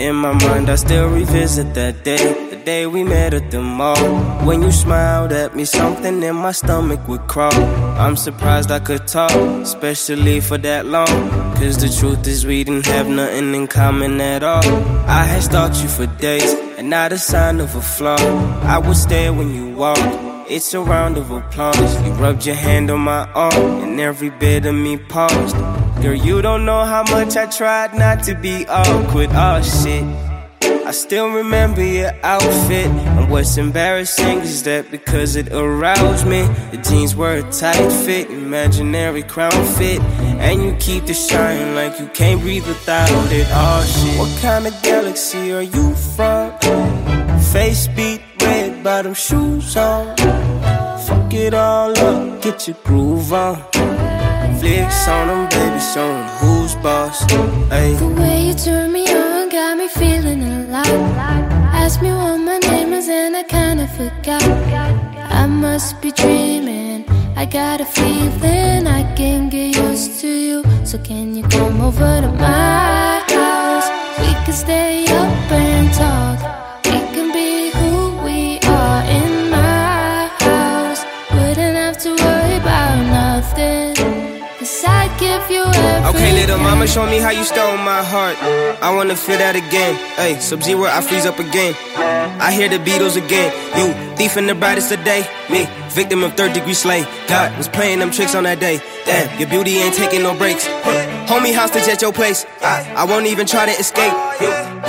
In my mind, I still revisit that day. The day we met at the mall. When you smiled at me, something in my stomach would crawl. I'm surprised I could talk, especially for that long. Cause the truth is, we didn't have nothing in common at all. I had stalked you for days, and not a sign of a flaw. I would stare when you walked. It's a round of applause. You rubbed your hand on my arm, and every bit of me paused. Girl, you don't know how much I tried not to be awkward. Oh shit. I still remember your outfit. And what's embarrassing is that because it aroused me, the jeans were a tight fit, imaginary crown fit. And you keep the shine like you can't breathe without it. Oh shit. What kind of galaxy are you from? Face beat, red bottom shoes on. Fuck it all up, get your groove on. Flicks on them, baby, show 'em who's boss. Ayy. The way you turn me on got me feeling alive. Ask me what my name is and I kinda forgot. I must be dreaming. I got a feeling I can get used to you. So can you come over to my house? We can stay up give you. Okay, little mama, show me how you stole my heart. I wanna feel that again. Hey, Sub Zero, I freeze up again. I hear the Beatles again. You, thief in the brightest of day. Me, victim of third degree slay. God was playing them tricks on that day. Damn, your beauty ain't taking no breaks. Homie, hostage at your place. I, I won't even try to escape.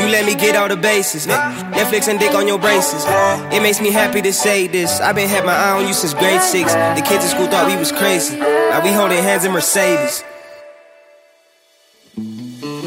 You, let me get all the bases. Netflix and dick on your braces. It makes me happy to say this. I've been had my eye on you since grade six. The kids in school thought we was crazy. Now we holding hands in Mercedes. Música